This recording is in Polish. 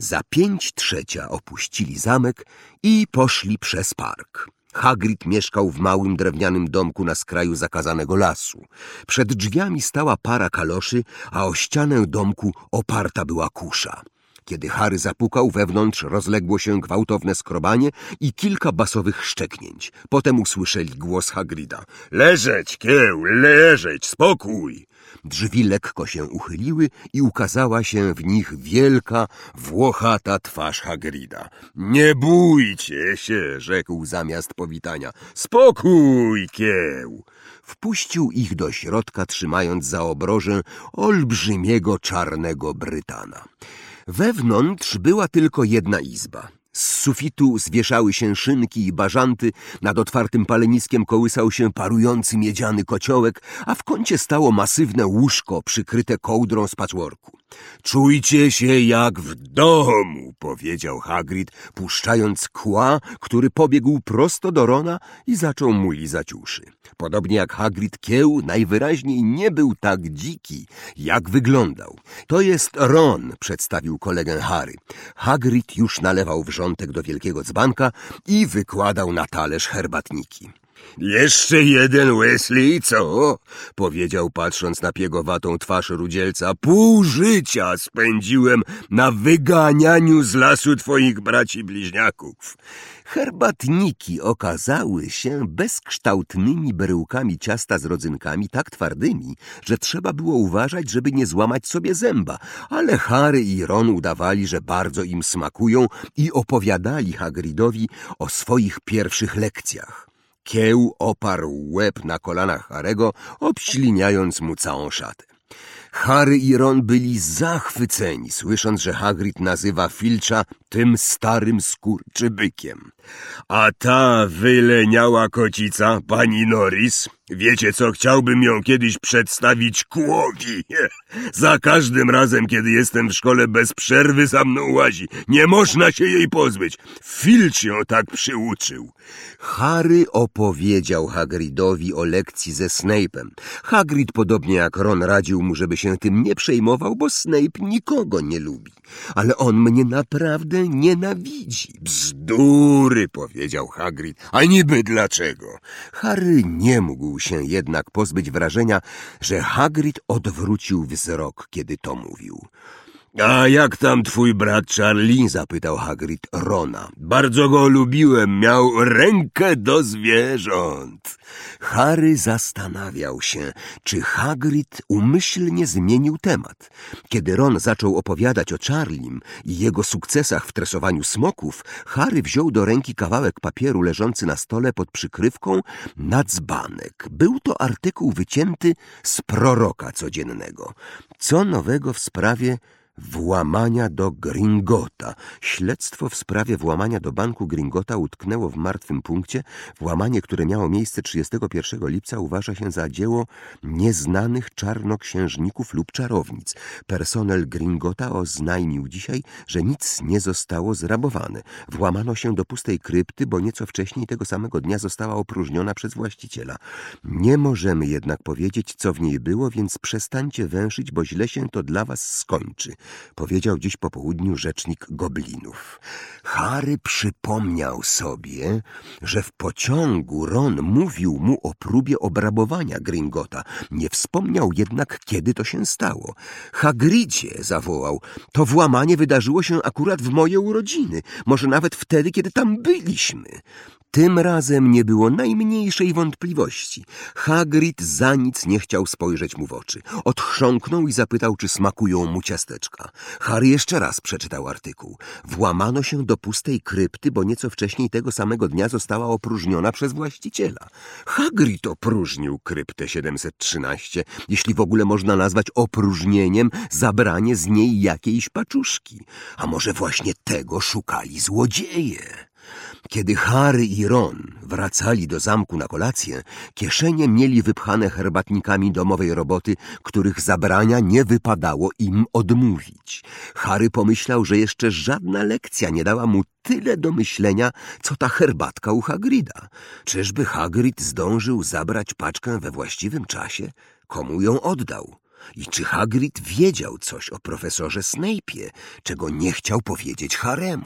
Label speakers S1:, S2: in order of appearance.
S1: Za pięć trzecia opuścili zamek i poszli przez park. Hagrid mieszkał w małym drewnianym domku na skraju zakazanego lasu. Przed drzwiami stała para kaloszy, a o ścianę domku oparta była kusza. Kiedy Harry zapukał, wewnątrz rozległo się gwałtowne skrobanie i kilka basowych szczeknięć. Potem usłyszeli głos Hagrida. Leżeć, kieł, leżeć, spokój! Drzwi lekko się uchyliły i ukazała się w nich wielka, włochata twarz Hagrida. Nie bójcie się, rzekł zamiast powitania. Spokój, kieł! Wpuścił ich do środka, trzymając za obrożę olbrzymiego czarnego Brytana. Wewnątrz była tylko jedna izba. Z sufitu zwieszały się szynki i bażanty, nad otwartym paleniskiem kołysał się parujący miedziany kociołek, a w kącie stało masywne łóżko przykryte kołdrą z patchworku. Czujcie się jak w domu, powiedział Hagrid, puszczając kła, który pobiegł prosto do Rona i zaczął mu lizać uszy. Podobnie jak Hagrid kieł, najwyraźniej nie był tak dziki, jak wyglądał. To jest Ron, przedstawił kolegę Harry. Hagrid już nalewał wrzątek do wielkiego dzbanka i wykładał na talerz herbatniki. Jeszcze jeden Wesley, co? Powiedział patrząc na piegowatą twarz rudzielca. Pół życia spędziłem na wyganianiu z lasu twoich braci bliźniaków. Herbatniki okazały się bezkształtnymi beryłkami ciasta z rodzynkami tak twardymi, że trzeba było uważać, żeby nie złamać sobie zęba, ale Harry i Ron udawali, że bardzo im smakują i opowiadali Hagridowi o swoich pierwszych lekcjach. Kieł oparł łeb na kolanach Harego, obśliniając mu całą szatę. Harry i Ron byli zachwyceni, słysząc, że Hagrid nazywa Filcza tym starym skurczybykiem. A ta wyleniała kocica, pani Norris, wiecie co, chciałbym ją kiedyś przedstawić kłowi. Za każdym razem, kiedy jestem w szkole, bez przerwy za mną łazi. Nie można się jej pozbyć. Filcz ją tak przyuczył. Harry opowiedział Hagridowi o lekcji ze Snape'em. Hagrid, podobnie jak Ron, radził mu, żeby się tym nie przejmował, bo Snape nikogo nie lubi. Ale on mnie naprawdę nienawidzi. Bzdury, powiedział Hagrid. A niby dlaczego? Harry nie się jednak pozbyć wrażenia, że Hagrid odwrócił wzrok, kiedy to mówił. A jak tam twój brat Charlie? zapytał Hagrid Rona. Bardzo go lubiłem, miał rękę do zwierząt. Harry zastanawiał się, czy Hagrid umyślnie zmienił temat. Kiedy Ron zaczął opowiadać o Charlim i jego sukcesach w tresowaniu smoków, Harry wziął do ręki kawałek papieru leżący na stole pod przykrywką na dzbanek. Był to artykuł wycięty z proroka codziennego. Co nowego w sprawie włamania do Gringota. Śledztwo w sprawie włamania do banku Gringota utknęło w martwym punkcie. Włamanie, które miało miejsce 31 lipca uważa się za dzieło nieznanych czarnoksiężników lub czarownic. Personel Gringota oznajmił dzisiaj, że nic nie zostało zrabowane. Włamano się do pustej krypty, bo nieco wcześniej tego samego dnia została opróżniona przez właściciela. Nie możemy jednak powiedzieć, co w niej było, więc przestańcie węszyć, bo źle się to dla was skończy powiedział dziś po południu rzecznik goblinów. Harry przypomniał sobie, że w pociągu Ron mówił mu o próbie obrabowania Gringota. Nie wspomniał jednak, kiedy to się stało. Hagridzie, zawołał, to włamanie wydarzyło się akurat w moje urodziny, może nawet wtedy, kiedy tam byliśmy. Tym razem nie było najmniejszej wątpliwości. Hagrid za nic nie chciał spojrzeć mu w oczy. Odchrząknął i zapytał, czy smakują mu ciasteczka. Harry jeszcze raz przeczytał artykuł. Włamano się do pustej krypty, bo nieco wcześniej tego samego dnia została opróżniona przez właściciela. Hagrid opróżnił kryptę 713, jeśli w ogóle można nazwać opróżnieniem zabranie z niej jakiejś paczuszki. A może właśnie tego szukali złodzieje? Kiedy Harry i Ron wracali do zamku na kolację, kieszenie mieli wypchane herbatnikami domowej roboty, których zabrania nie wypadało im odmówić. Harry pomyślał, że jeszcze żadna lekcja nie dała mu tyle do myślenia, co ta herbatka u Hagrida. Czyżby Hagrid zdążył zabrać paczkę we właściwym czasie? Komu ją oddał? I czy Hagrid wiedział coś o profesorze Snape'ie, czego nie chciał powiedzieć Haremu?